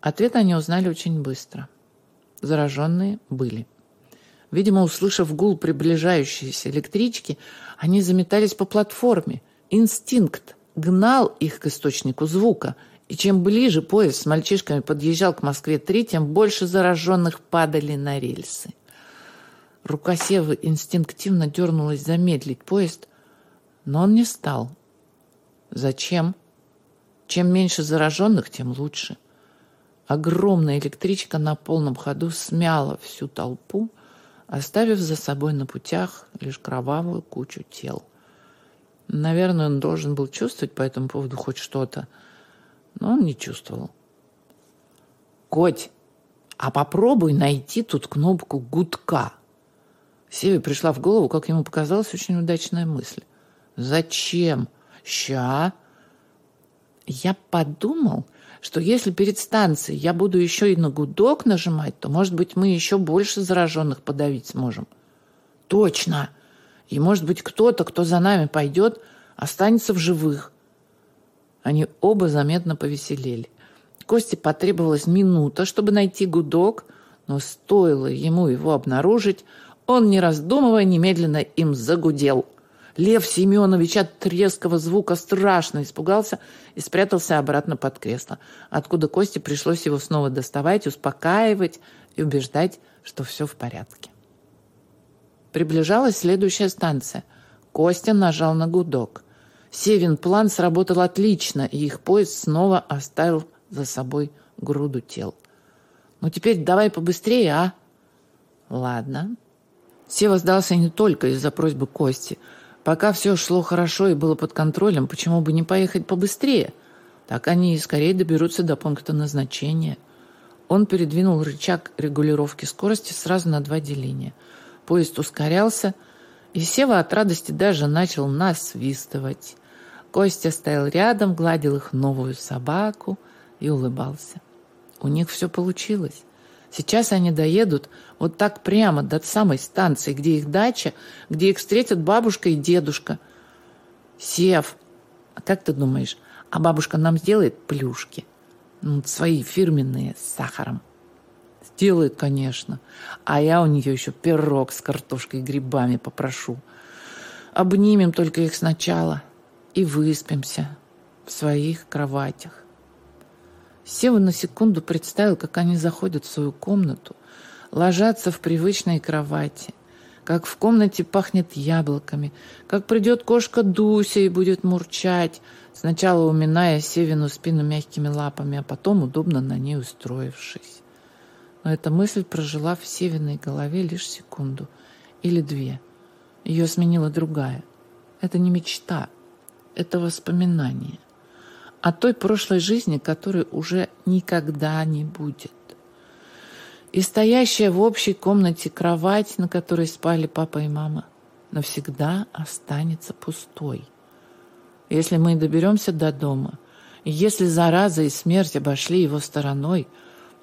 Ответ они узнали очень быстро. Зараженные были. Видимо, услышав гул приближающейся электрички, они заметались по платформе. Инстинкт гнал их к источнику звука, и чем ближе поезд с мальчишками подъезжал к Москве-3, тем больше зараженных падали на рельсы. Рука Севы инстинктивно дернулась замедлить поезд, но он не стал. Зачем? Чем меньше зараженных, тем лучше. Огромная электричка на полном ходу смяла всю толпу, оставив за собой на путях лишь кровавую кучу тел. Наверное, он должен был чувствовать по этому поводу хоть что-то, но он не чувствовал. «Коть, а попробуй найти тут кнопку гудка», Севе пришла в голову, как ему показалась, очень удачная мысль. «Зачем? Ща!» Я подумал, что если перед станцией я буду еще и на гудок нажимать, то, может быть, мы еще больше зараженных подавить сможем. Точно! И, может быть, кто-то, кто за нами пойдет, останется в живых. Они оба заметно повеселели. Косте потребовалась минута, чтобы найти гудок, но стоило ему его обнаружить, он, не раздумывая, немедленно им загудел. Лев Семенович от резкого звука страшно испугался и спрятался обратно под кресло, откуда Косте пришлось его снова доставать, успокаивать и убеждать, что все в порядке. Приближалась следующая станция. Костя нажал на гудок. Севин план сработал отлично, и их поезд снова оставил за собой груду тел. «Ну теперь давай побыстрее, а?» «Ладно», Сева сдался не только из-за просьбы Кости. Пока все шло хорошо и было под контролем, почему бы не поехать побыстрее? Так они и скорее доберутся до пункта назначения. Он передвинул рычаг регулировки скорости сразу на два деления. Поезд ускорялся, и Сева от радости даже начал насвистывать. Костя стоял рядом, гладил их новую собаку и улыбался. У них все получилось. Сейчас они доедут вот так прямо до самой станции, где их дача, где их встретят бабушка и дедушка. Сев, а как ты думаешь, а бабушка нам сделает плюшки? Ну, свои фирменные с сахаром. Сделает, конечно. А я у нее еще пирог с картошкой и грибами попрошу. Обнимем только их сначала и выспимся в своих кроватях. Сева на секунду представил, как они заходят в свою комнату, ложатся в привычной кровати, как в комнате пахнет яблоками, как придет кошка Дуся и будет мурчать, сначала уминая Севину спину мягкими лапами, а потом удобно на ней устроившись. Но эта мысль прожила в Севиной голове лишь секунду или две. Ее сменила другая. Это не мечта, это воспоминание о той прошлой жизни, которой уже никогда не будет. И стоящая в общей комнате кровать, на которой спали папа и мама, навсегда останется пустой. Если мы доберемся до дома, и если зараза и смерть обошли его стороной,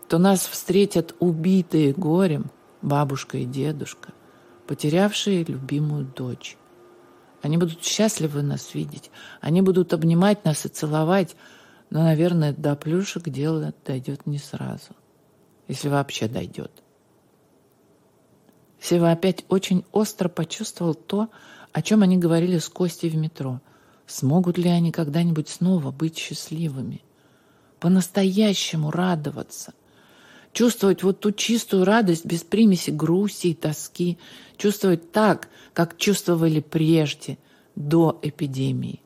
то нас встретят убитые горем бабушка и дедушка, потерявшие любимую дочь. Они будут счастливы нас видеть. Они будут обнимать нас и целовать. Но, наверное, до плюшек дело дойдет не сразу. Если вообще дойдет. Сева опять очень остро почувствовал то, о чем они говорили с Костей в метро. Смогут ли они когда-нибудь снова быть счастливыми? По-настоящему радоваться – чувствовать вот ту чистую радость без примеси грусти и тоски, чувствовать так, как чувствовали прежде, до эпидемии.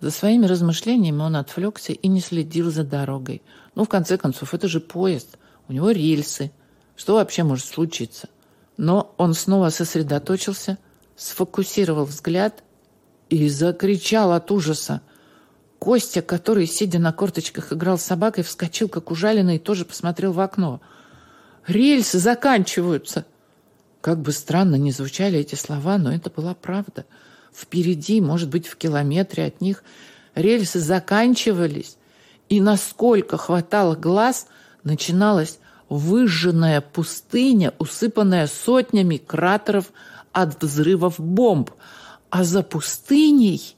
За своими размышлениями он отвлекся и не следил за дорогой. Ну, в конце концов, это же поезд, у него рельсы. Что вообще может случиться? Но он снова сосредоточился, сфокусировал взгляд и закричал от ужаса – Костя, который, сидя на корточках, играл с собакой, вскочил, как ужаленный, и тоже посмотрел в окно. «Рельсы заканчиваются!» Как бы странно ни звучали эти слова, но это была правда. Впереди, может быть, в километре от них, рельсы заканчивались, и насколько хватало глаз, начиналась выжженная пустыня, усыпанная сотнями кратеров от взрывов бомб. А за пустыней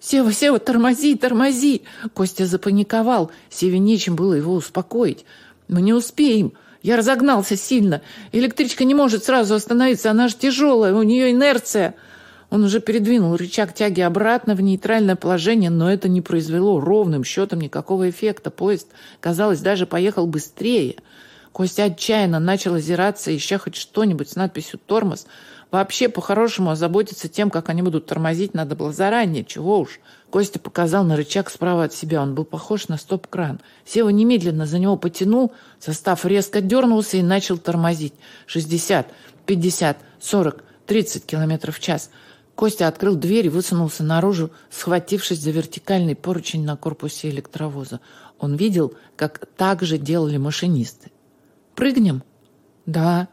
«Сева, Сева, тормози, тормози!» Костя запаниковал. Севе нечем было его успокоить. «Мы не успеем!» Я разогнался сильно. Электричка не может сразу остановиться, она же тяжелая, у нее инерция. Он уже передвинул рычаг тяги обратно в нейтральное положение, но это не произвело ровным счетом никакого эффекта. Поезд, казалось, даже поехал быстрее. Костя отчаянно начал озираться, ища хоть что-нибудь с надписью «Тормоз», Вообще, по-хорошему, озаботиться тем, как они будут тормозить, надо было заранее. Чего уж. Костя показал на рычаг справа от себя. Он был похож на стоп-кран. Сева немедленно за него потянул. Состав резко дернулся и начал тормозить. 60, 50, 40, 30 километров в час. Костя открыл дверь и высунулся наружу, схватившись за вертикальный поручень на корпусе электровоза. Он видел, как так же делали машинисты. «Прыгнем?» «Да».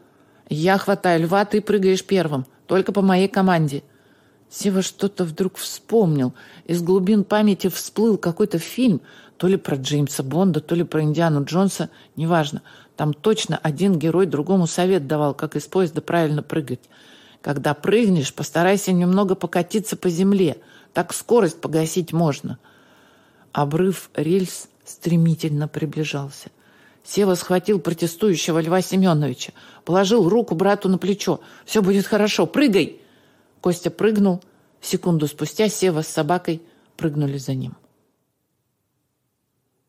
Я хватаю льва, ты прыгаешь первым. Только по моей команде. Сева что-то вдруг вспомнил. Из глубин памяти всплыл какой-то фильм, то ли про Джеймса Бонда, то ли про Индиану Джонса, неважно. Там точно один герой другому совет давал, как из поезда правильно прыгать. Когда прыгнешь, постарайся немного покатиться по земле. Так скорость погасить можно. Обрыв рельс стремительно приближался. Сева схватил протестующего Льва Семеновича, положил руку брату на плечо. «Все будет хорошо, прыгай!» Костя прыгнул. Секунду спустя Сева с собакой прыгнули за ним.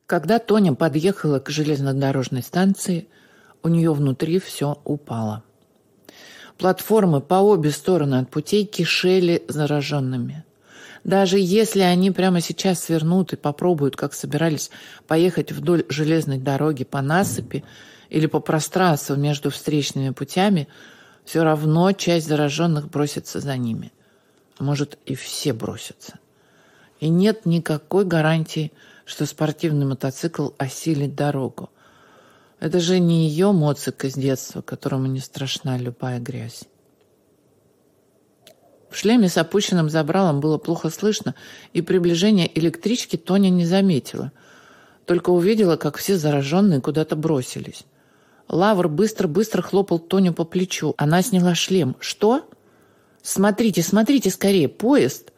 Когда Тоня подъехала к железнодорожной станции, у нее внутри все упало. Платформы по обе стороны от путей кишели зараженными. Даже если они прямо сейчас свернут и попробуют, как собирались, поехать вдоль железной дороги по насыпи или по пространству между встречными путями, все равно часть зараженных бросится за ними. Может, и все бросятся. И нет никакой гарантии, что спортивный мотоцикл осилит дорогу. Это же не ее моцик из детства, которому не страшна любая грязь. В шлеме с опущенным забралом было плохо слышно, и приближение электрички Тоня не заметила. Только увидела, как все зараженные куда-то бросились. Лавр быстро-быстро хлопал Тоню по плечу. Она сняла шлем. «Что?» «Смотрите, смотрите скорее, поезд!»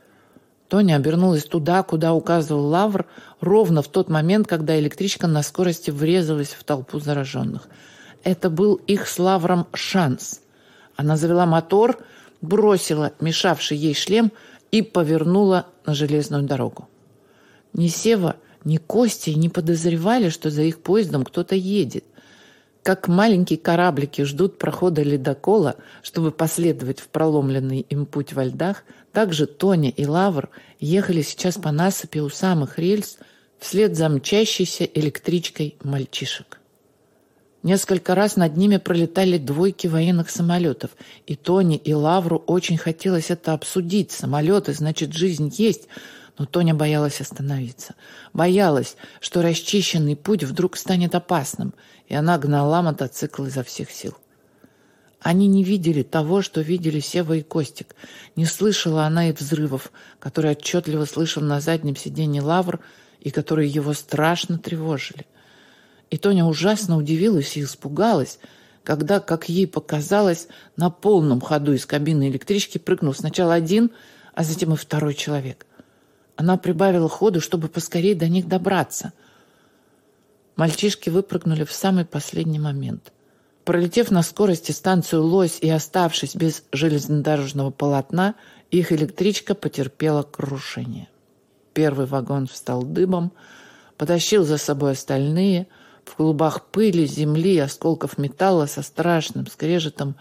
Тоня обернулась туда, куда указывал Лавр, ровно в тот момент, когда электричка на скорости врезалась в толпу зараженных. Это был их с Лавром шанс. Она завела мотор — бросила мешавший ей шлем и повернула на железную дорогу. Ни Сева, ни Костя не подозревали, что за их поездом кто-то едет. Как маленькие кораблики ждут прохода ледокола, чтобы последовать в проломленный им путь во льдах, так же Тоня и Лавр ехали сейчас по насыпи у самых рельс вслед за мчащейся электричкой мальчишек. Несколько раз над ними пролетали двойки военных самолетов, и Тони и Лавру очень хотелось это обсудить. Самолеты, значит, жизнь есть, но Тоня боялась остановиться. Боялась, что расчищенный путь вдруг станет опасным, и она гнала мотоцикл изо всех сил. Они не видели того, что видели Сева и Костик. Не слышала она и взрывов, которые отчетливо слышал на заднем сиденье Лавр и которые его страшно тревожили. И Тоня ужасно удивилась и испугалась, когда, как ей показалось, на полном ходу из кабины электрички прыгнул сначала один, а затем и второй человек. Она прибавила ходу, чтобы поскорее до них добраться. Мальчишки выпрыгнули в самый последний момент. Пролетев на скорости станцию Лось и оставшись без железнодорожного полотна, их электричка потерпела крушение. Первый вагон встал дыбом, потащил за собой остальные – в клубах пыли, земли, осколков металла со страшным скрежетом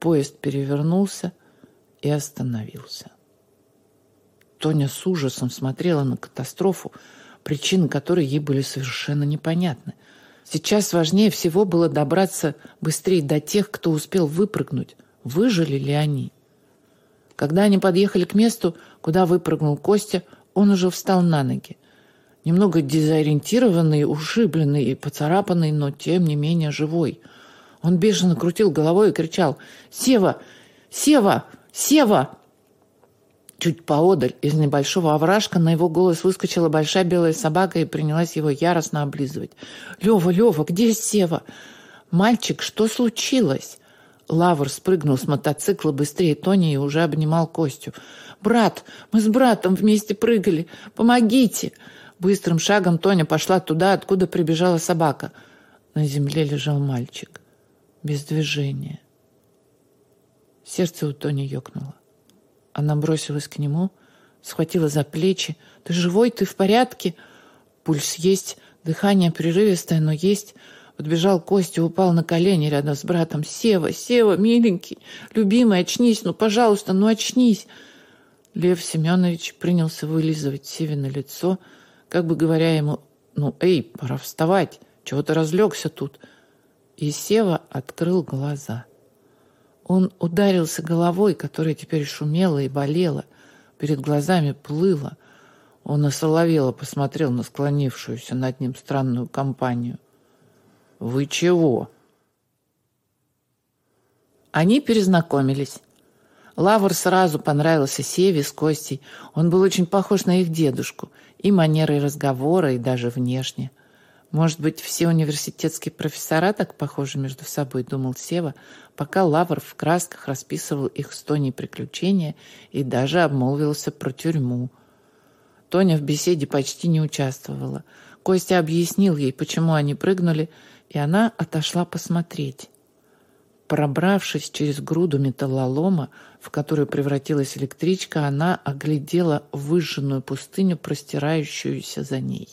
поезд перевернулся и остановился. Тоня с ужасом смотрела на катастрофу, причины которой ей были совершенно непонятны. Сейчас важнее всего было добраться быстрее до тех, кто успел выпрыгнуть. Выжили ли они? Когда они подъехали к месту, куда выпрыгнул Костя, он уже встал на ноги немного дезориентированный, ушибленный и поцарапанный, но тем не менее живой. Он бешено крутил головой и кричал «Сева! Сева! Сева!» Чуть поодаль из небольшого овражка на его голос выскочила большая белая собака и принялась его яростно облизывать. «Лева, Лева, где Сева?» «Мальчик, что случилось?» Лавр спрыгнул с мотоцикла быстрее Тони и уже обнимал Костю. «Брат, мы с братом вместе прыгали. Помогите!» Быстрым шагом Тоня пошла туда, откуда прибежала собака. На земле лежал мальчик. Без движения. Сердце у Тони ёкнуло. Она бросилась к нему, схватила за плечи. «Ты живой? Ты в порядке?» Пульс есть, дыхание прерывистое, но есть. Подбежал Костя, упал на колени рядом с братом. «Сева, Сева, миленький, любимый, очнись, ну, пожалуйста, ну, очнись!» Лев Семенович принялся вылизывать Севе лицо, как бы говоря ему, «Ну, эй, пора вставать, чего ты разлегся тут?» И Сева открыл глаза. Он ударился головой, которая теперь шумела и болела, перед глазами плыла. Он осоловело посмотрел на склонившуюся над ним странную компанию – «Вы чего?» Они перезнакомились. Лавр сразу понравился Севе с Костей. Он был очень похож на их дедушку. И манерой разговора, и даже внешне. Может быть, все университетские профессора так похожи между собой, думал Сева, пока Лавр в красках расписывал их с Тоней приключения и даже обмолвился про тюрьму. Тоня в беседе почти не участвовала. Костя объяснил ей, почему они прыгнули, и она отошла посмотреть. Пробравшись через груду металлолома, в которую превратилась электричка, она оглядела выжженную пустыню, простирающуюся за ней.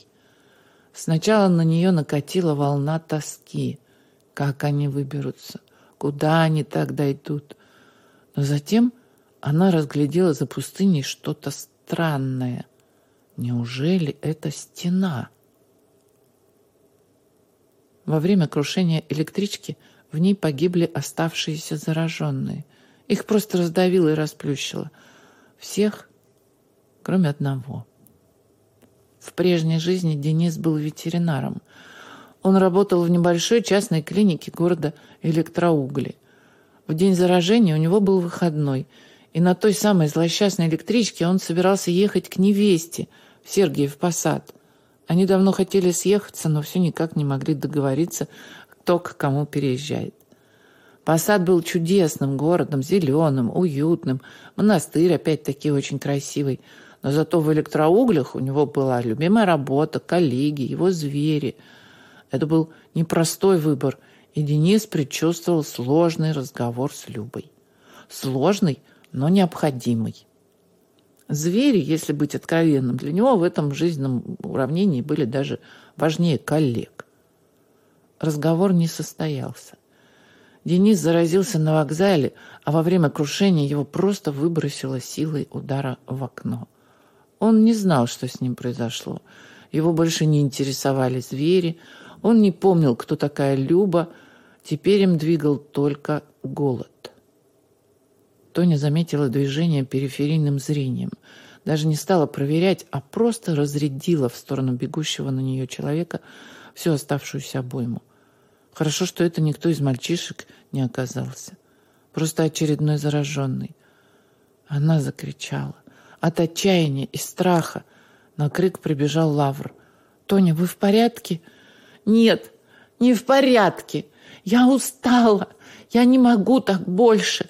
Сначала на нее накатила волна тоски. Как они выберутся? Куда они так дойдут? Но затем она разглядела за пустыней что-то странное. Неужели это стена? Во время крушения электрички в ней погибли оставшиеся зараженные. Их просто раздавило и расплющило. Всех, кроме одного. В прежней жизни Денис был ветеринаром. Он работал в небольшой частной клинике города Электроугли. В день заражения у него был выходной, и на той самой злосчастной электричке он собирался ехать к невесте в Сергиев Посад. Они давно хотели съехаться, но все никак не могли договориться, кто к кому переезжает. Посад был чудесным городом, зеленым, уютным. Монастырь, опять-таки, очень красивый. Но зато в электроуглях у него была любимая работа, коллеги, его звери. Это был непростой выбор, и Денис предчувствовал сложный разговор с Любой. Сложный, но необходимый. Звери, если быть откровенным, для него в этом жизненном уравнении были даже важнее коллег. Разговор не состоялся. Денис заразился на вокзале, а во время крушения его просто выбросило силой удара в окно. Он не знал, что с ним произошло. Его больше не интересовали звери, он не помнил, кто такая Люба, теперь им двигал только голод. Тоня заметила движение периферийным зрением. Даже не стала проверять, а просто разрядила в сторону бегущего на нее человека всю оставшуюся обойму. Хорошо, что это никто из мальчишек не оказался. Просто очередной зараженный. Она закричала. От отчаяния и страха на крик прибежал Лавр. «Тоня, вы в порядке?» «Нет, не в порядке. Я устала. Я не могу так больше.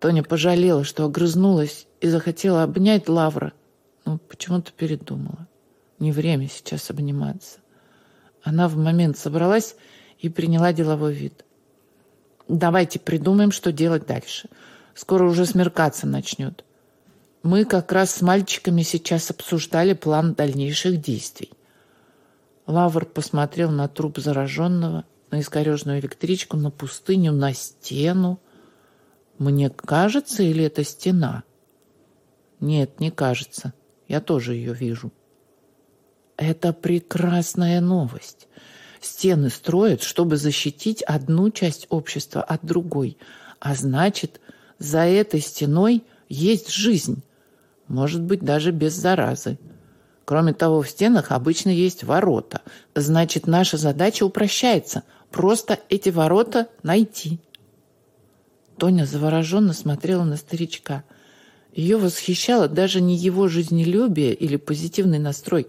Тоня пожалела, что огрызнулась и захотела обнять Лавра, но почему-то передумала. Не время сейчас обниматься. Она в момент собралась и приняла деловой вид. «Давайте придумаем, что делать дальше. Скоро уже смеркаться начнет. Мы как раз с мальчиками сейчас обсуждали план дальнейших действий». Лавр посмотрел на труп зараженного, на искорежную электричку, на пустыню, на стену, мне кажется, или это стена? Нет, не кажется. Я тоже ее вижу. Это прекрасная новость. Стены строят, чтобы защитить одну часть общества от другой. А значит, за этой стеной есть жизнь. Может быть, даже без заразы. Кроме того, в стенах обычно есть ворота. Значит, наша задача упрощается. Просто эти ворота найти. Тоня завороженно смотрела на старичка. Ее восхищало даже не его жизнелюбие или позитивный настрой.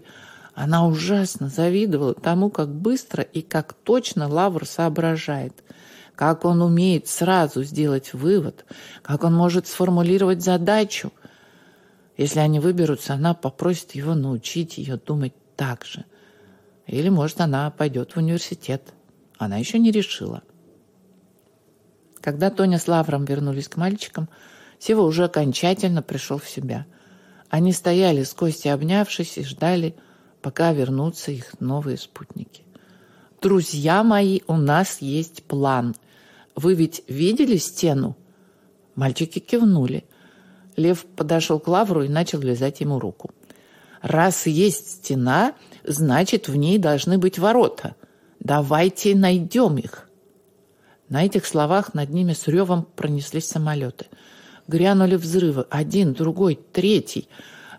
Она ужасно завидовала тому, как быстро и как точно Лавр соображает, как он умеет сразу сделать вывод, как он может сформулировать задачу. Если они выберутся, она попросит его научить ее думать так же. Или, может, она пойдет в университет. Она еще не решила. Когда Тоня с Лавром вернулись к мальчикам, Сева уже окончательно пришел в себя. Они стояли с Костей обнявшись и ждали, пока вернутся их новые спутники. «Друзья мои, у нас есть план», вы ведь видели стену?» Мальчики кивнули. Лев подошел к Лавру и начал лизать ему руку. «Раз есть стена, значит, в ней должны быть ворота. Давайте найдем их». На этих словах над ними с ревом пронеслись самолеты. Грянули взрывы. Один, другой, третий.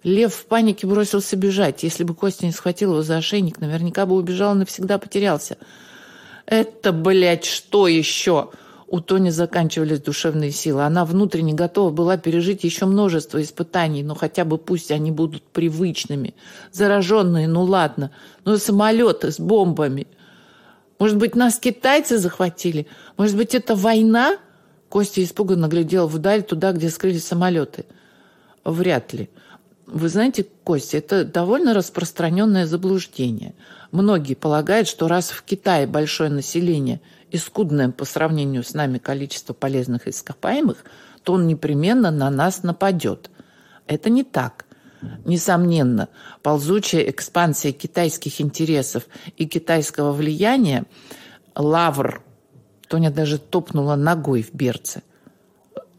Лев в панике бросился бежать. Если бы Костя не схватил его за ошейник, наверняка бы убежал и навсегда потерялся. «Это, блядь, что еще?» У Тони заканчивались душевные силы. Она внутренне готова была пережить еще множество испытаний, но хотя бы пусть они будут привычными. Зараженные, ну ладно. Но самолеты с бомбами. Может быть, нас китайцы захватили? Может быть, это война? Костя испуганно глядел вдаль, туда, где скрылись самолеты. Вряд ли. Вы знаете, Костя, это довольно распространенное заблуждение. Многие полагают, что раз в Китае большое население – и скудное по сравнению с нами количество полезных ископаемых, то он непременно на нас нападет. Это не так. Несомненно, ползучая экспансия китайских интересов и китайского влияния Лавр, Тоня даже топнула ногой в берце.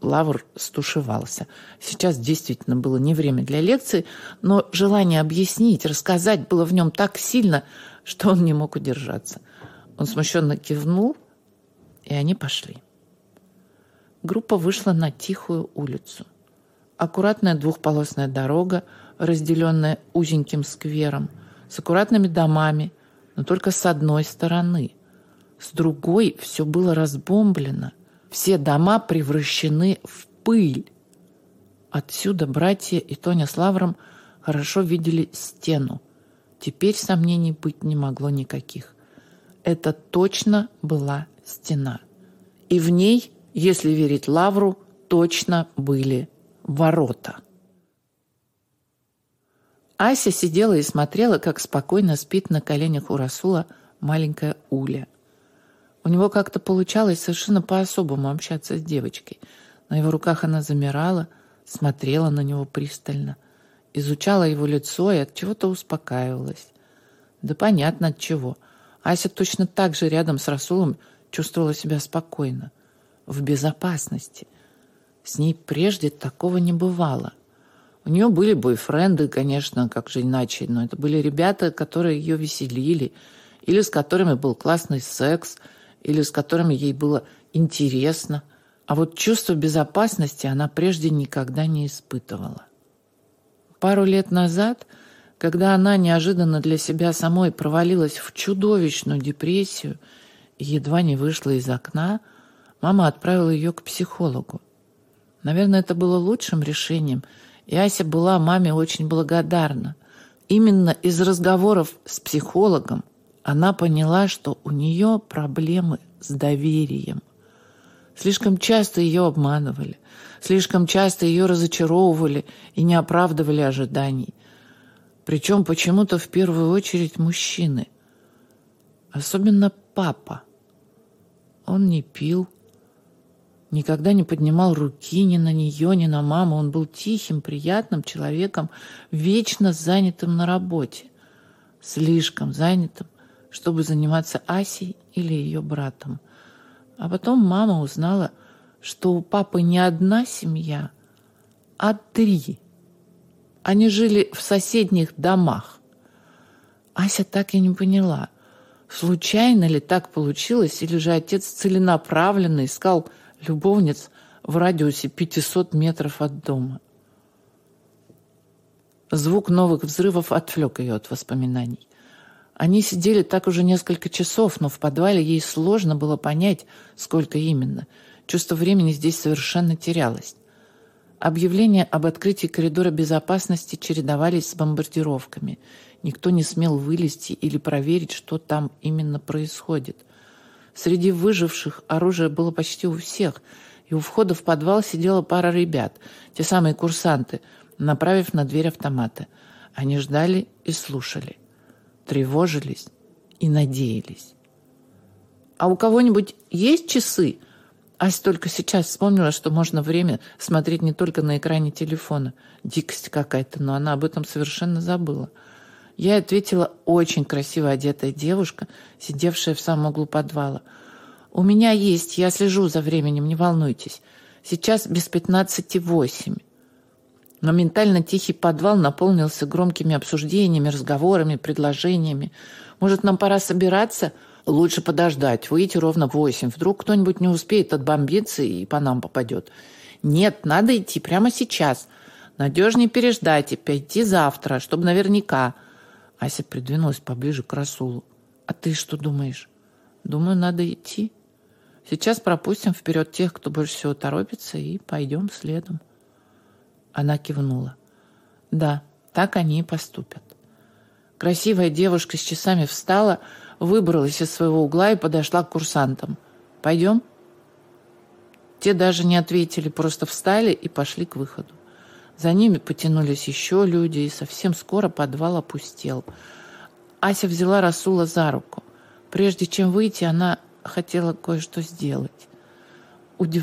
Лавр стушевался. Сейчас действительно было не время для лекции, но желание объяснить, рассказать было в нем так сильно, что он не мог удержаться. Он смущенно кивнул, и они пошли. Группа вышла на тихую улицу. Аккуратная двухполосная дорога, разделенная узеньким сквером, с аккуратными домами, но только с одной стороны. С другой все было разбомблено. Все дома превращены в пыль. Отсюда братья и Тоня с Лавром хорошо видели стену. Теперь сомнений быть не могло никаких. Это точно была стена. И в ней, если верить Лавру, точно были ворота. Ася сидела и смотрела, как спокойно спит на коленях у Расула маленькая Уля. У него как-то получалось совершенно по-особому общаться с девочкой. На его руках она замирала, смотрела на него пристально, изучала его лицо и от чего-то успокаивалась. Да понятно от чего. Ася точно так же рядом с Расулом чувствовала себя спокойно, в безопасности. С ней прежде такого не бывало. У нее были бойфренды, конечно, как же иначе, но это были ребята, которые ее веселили, или с которыми был классный секс, или с которыми ей было интересно. А вот чувство безопасности она прежде никогда не испытывала. Пару лет назад, когда она неожиданно для себя самой провалилась в чудовищную депрессию – едва не вышла из окна, мама отправила ее к психологу. Наверное, это было лучшим решением, и Ася была маме очень благодарна. Именно из разговоров с психологом она поняла, что у нее проблемы с доверием. Слишком часто ее обманывали, слишком часто ее разочаровывали и не оправдывали ожиданий. Причем почему-то в первую очередь мужчины. Особенно папа. Он не пил, никогда не поднимал руки ни на нее, ни на маму. Он был тихим, приятным человеком, вечно занятым на работе. Слишком занятым, чтобы заниматься Асей или ее братом. А потом мама узнала, что у папы не одна семья, а три. Они жили в соседних домах. Ася так и не поняла – Случайно ли так получилось, или же отец целенаправленно искал любовниц в радиусе 500 метров от дома? Звук новых взрывов отвлек ее от воспоминаний. Они сидели так уже несколько часов, но в подвале ей сложно было понять, сколько именно. Чувство времени здесь совершенно терялось. Объявления об открытии коридора безопасности чередовались с бомбардировками – Никто не смел вылезти или проверить, что там именно происходит. Среди выживших оружие было почти у всех, и у входа в подвал сидела пара ребят, те самые курсанты, направив на дверь автоматы. Они ждали и слушали, тревожились и надеялись. «А у кого-нибудь есть часы?» Ася только сейчас вспомнила, что можно время смотреть не только на экране телефона. Дикость какая-то, но она об этом совершенно забыла. Я ответила очень красиво одетая девушка, сидевшая в самом углу подвала. «У меня есть, я слежу за временем, не волнуйтесь. Сейчас без пятнадцати восемь». Моментально тихий подвал наполнился громкими обсуждениями, разговорами, предложениями. «Может, нам пора собираться?» Лучше подождать, выйти ровно в восемь. Вдруг кто-нибудь не успеет отбомбиться и по нам попадет. Нет, надо идти прямо сейчас. Надежнее переждать и пойти завтра, чтобы наверняка. Ася придвинулась поближе к Расулу. А ты что думаешь? Думаю, надо идти. Сейчас пропустим вперед тех, кто больше всего торопится, и пойдем следом. Она кивнула. Да, так они и поступят. Красивая девушка с часами встала, выбралась из своего угла и подошла к курсантам. «Пойдем?» Те даже не ответили, просто встали и пошли к выходу. За ними потянулись еще люди, и совсем скоро подвал опустел. Ася взяла Расула за руку. Прежде чем выйти, она хотела кое-что сделать. Удивленно